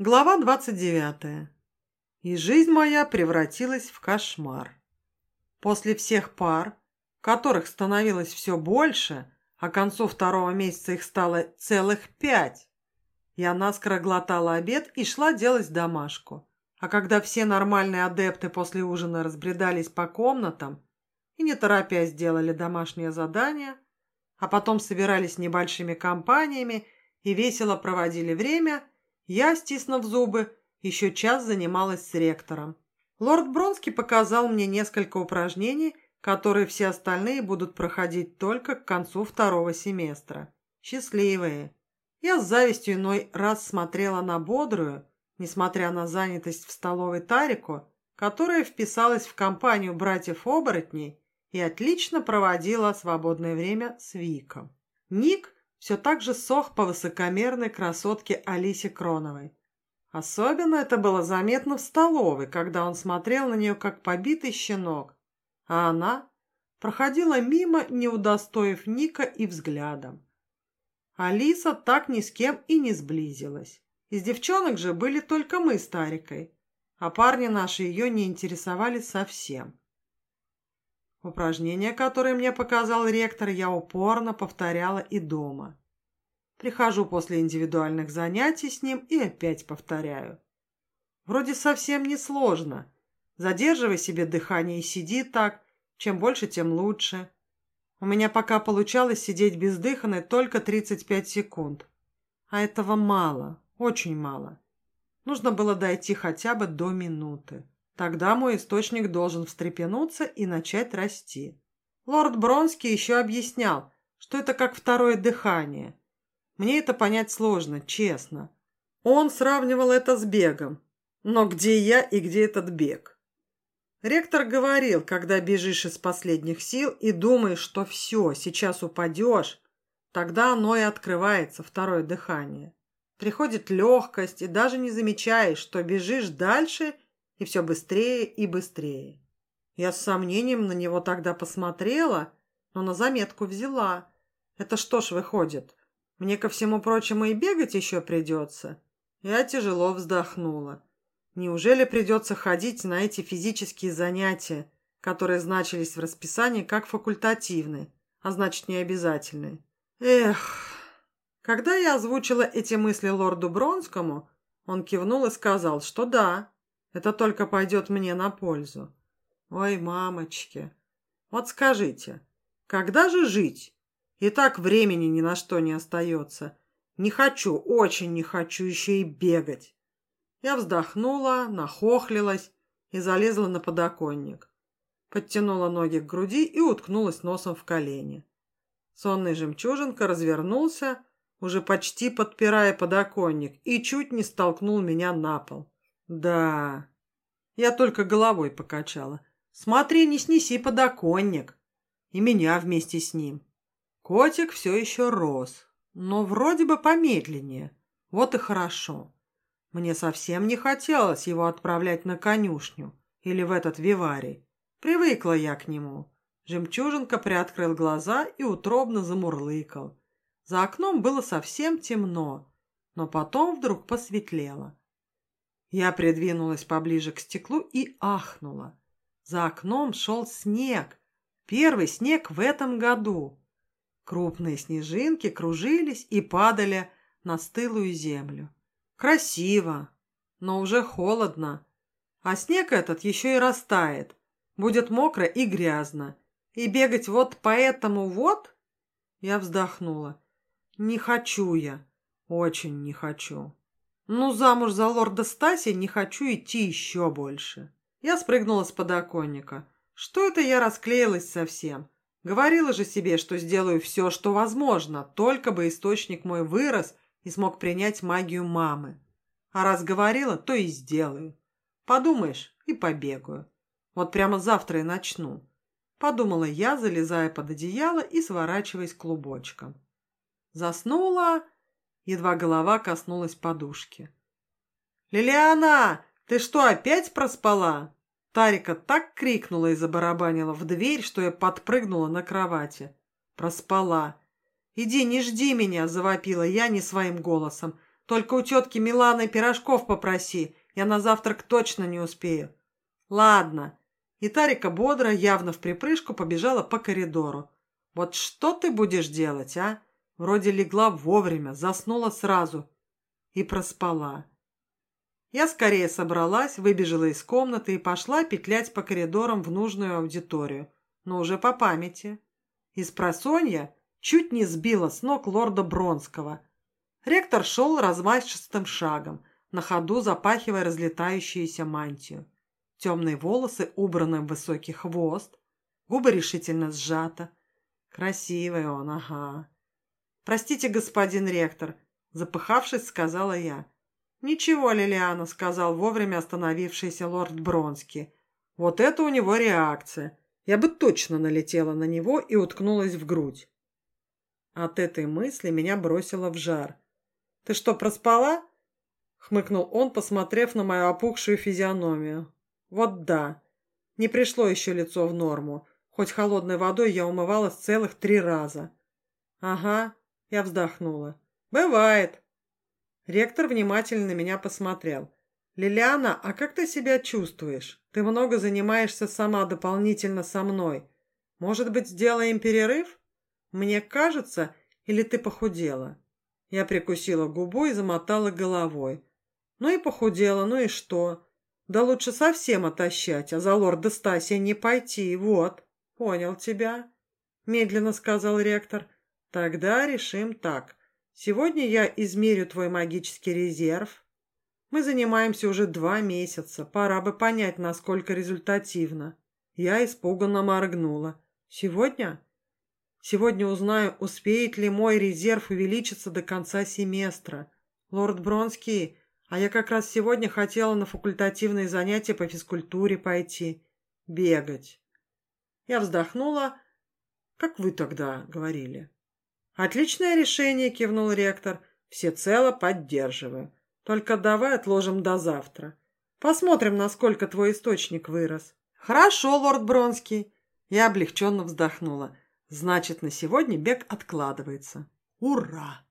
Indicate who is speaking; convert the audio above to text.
Speaker 1: Глава 29. И жизнь моя превратилась в кошмар. После всех пар, которых становилось все больше, а к концу второго месяца их стало целых пять, я наскоро глотала обед и шла делать домашку. А когда все нормальные адепты после ужина разбредались по комнатам и не торопясь делали домашнее задание, а потом собирались небольшими компаниями и весело проводили время – я, стиснув зубы, еще час занималась с ректором. Лорд Бронский показал мне несколько упражнений, которые все остальные будут проходить только к концу второго семестра. Счастливые. Я с завистью иной раз смотрела на бодрую, несмотря на занятость в столовой Тарику, которая вписалась в компанию братьев-оборотней и отлично проводила свободное время с Виком. Ник все так же сох по высокомерной красотке Алисе Кроновой. Особенно это было заметно в столовой, когда он смотрел на нее, как побитый щенок, а она проходила мимо, не удостоив Ника и взглядом. Алиса так ни с кем и не сблизилась. Из девчонок же были только мы с Тарикой, а парни наши ее не интересовали совсем. Упражнение, которое мне показал ректор, я упорно повторяла и дома. Прихожу после индивидуальных занятий с ним и опять повторяю. Вроде совсем не сложно. Задерживай себе дыхание и сиди так. Чем больше, тем лучше. У меня пока получалось сидеть бездыханной только 35 секунд. А этого мало, очень мало. Нужно было дойти хотя бы до минуты. Тогда мой источник должен встрепенуться и начать расти. Лорд Бронский еще объяснял, что это как второе дыхание. Мне это понять сложно, честно. Он сравнивал это с бегом. Но где я и где этот бег? Ректор говорил, когда бежишь из последних сил и думаешь, что все, сейчас упадешь, тогда оно и открывается, второе дыхание. Приходит легкость, и даже не замечаешь, что бежишь дальше – и все быстрее и быстрее. Я с сомнением на него тогда посмотрела, но на заметку взяла. Это что ж выходит? Мне ко всему прочему и бегать еще придется? Я тяжело вздохнула. Неужели придется ходить на эти физические занятия, которые значились в расписании как факультативные, а значит не обязательные? Эх! Когда я озвучила эти мысли лорду Бронскому, он кивнул и сказал, что да, это только пойдет мне на пользу. Ой, мамочки, вот скажите, когда же жить? И так времени ни на что не остается. Не хочу, очень не хочу еще и бегать. Я вздохнула, нахохлилась и залезла на подоконник. Подтянула ноги к груди и уткнулась носом в колени. Сонный жемчужинка развернулся, уже почти подпирая подоконник, и чуть не столкнул меня на пол. Да, я только головой покачала. Смотри, не снеси подоконник. И меня вместе с ним. Котик все еще рос, но вроде бы помедленнее. Вот и хорошо. Мне совсем не хотелось его отправлять на конюшню или в этот виварий. Привыкла я к нему. Жемчужинка приоткрыл глаза и утробно замурлыкал. За окном было совсем темно, но потом вдруг посветлело. Я придвинулась поближе к стеклу и ахнула. За окном шел снег. Первый снег в этом году. Крупные снежинки кружились и падали на стылую землю. Красиво, но уже холодно. А снег этот еще и растает. Будет мокро и грязно. И бегать вот по этому вот? Я вздохнула. Не хочу я. Очень не хочу. Ну, замуж за лорда Стаси не хочу идти еще больше. Я спрыгнула с подоконника. Что это я расклеилась совсем? Говорила же себе, что сделаю все, что возможно, только бы источник мой вырос и смог принять магию мамы. А раз говорила, то и сделаю. Подумаешь, и побегаю. Вот прямо завтра и начну. Подумала я, залезая под одеяло и сворачиваясь клубочком. Заснула едва голова коснулась подушки. «Лилиана, ты что, опять проспала?» Тарика так крикнула и забарабанила в дверь, что я подпрыгнула на кровати. Проспала. «Иди, не жди меня!» – завопила я не своим голосом. Только у тетки Миланы пирожков попроси, я на завтрак точно не успею. Ладно. И Тарика бодро, явно в припрыжку, побежала по коридору. Вот что ты будешь делать, а? Вроде легла вовремя, заснула сразу и проспала. Я скорее собралась, выбежала из комнаты и пошла петлять по коридорам в нужную аудиторию, но уже по памяти. Из просонья чуть не сбила с ног лорда Бронского. Ректор шел размашистым шагом, на ходу запахивая разлетающуюся мантию. Темные волосы убраны в высокий хвост, губы решительно сжаты. Красивый он, ага. «Простите, господин ректор», — запыхавшись, сказала я. «Ничего, Лилиана», — сказал вовремя остановившийся лорд Бронский. «Вот это у него реакция. Я бы точно налетела на него и уткнулась в грудь». От этой мысли меня бросило в жар. «Ты что, проспала?» — хмыкнул он, посмотрев на мою опухшую физиономию. «Вот да. Не пришло еще лицо в норму. Хоть холодной водой я умывалась целых три раза». «Ага», — я вздохнула. «Бывает». Ректор внимательно меня посмотрел. «Лилиана, а как ты себя чувствуешь? Ты много занимаешься сама дополнительно со мной. Может быть, сделаем перерыв? Мне кажется, или ты похудела?» Я прикусила губу и замотала головой. Ну и похудела, ну и что? Да лучше совсем отощать, а за лорда Стасия не пойти, вот. Понял тебя, медленно сказал ректор. Тогда решим так. Сегодня я измерю твой магический резерв. Мы занимаемся уже два месяца, пора бы понять, насколько результативно. Я испуганно моргнула. Сегодня? Сегодня узнаю, успеет ли мой резерв увеличиться до конца семестра. Лорд Бронский, а я как раз сегодня хотела на факультативные занятия по физкультуре пойти. Бегать. Я вздохнула, как вы тогда говорили. Отличное решение, кивнул ректор. Всецело поддерживаю. Только давай отложим до завтра. Посмотрим, насколько твой источник вырос. Хорошо, лорд Бронский. Я облегченно вздохнула. Значит, на сегодня бег откладывается. Ура!